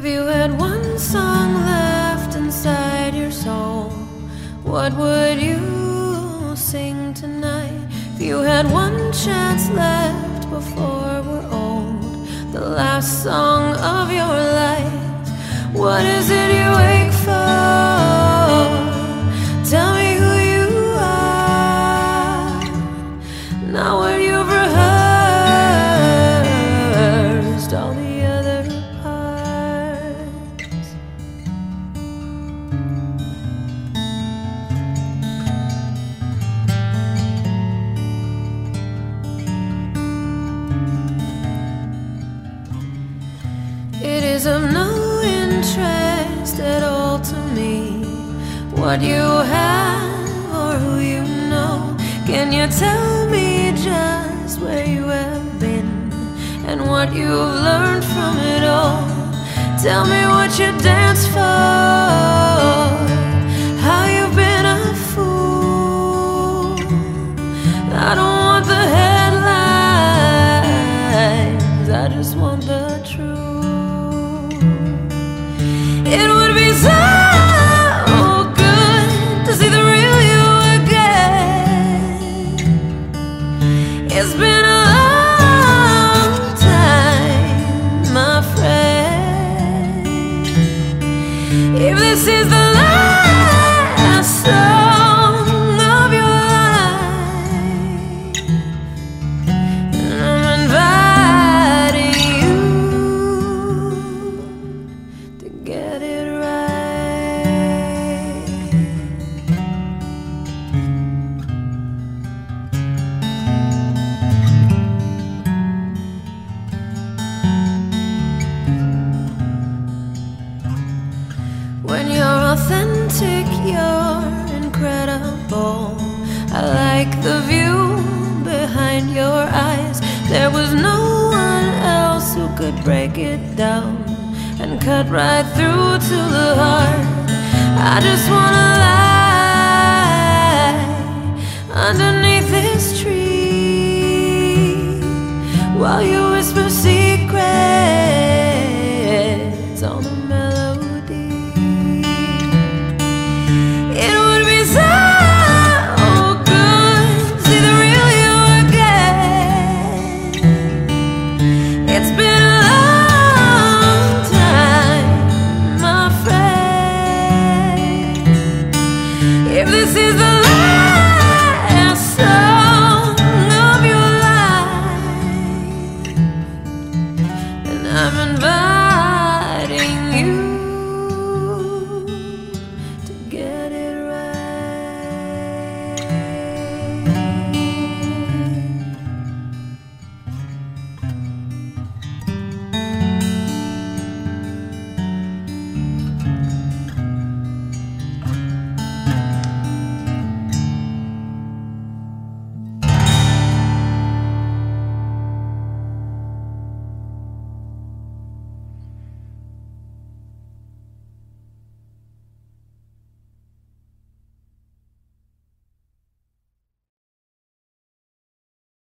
If you had one song left inside your soul, what would you sing tonight? If you had one chance left before we're old, the last song of your life, what is it you wake for? Tell me who you are, not what you've rehearsed, all the at all to me what you have or who you know. Can you tell me just where you have been and what you've learned from it all? Tell me what you dance for, how you've been a fool. I don't want the headlines, I just want the truth. It would There was no one else who could break it down and cut right through to the heart. I just wanna lie underneath this tree while you whisper secrets this is the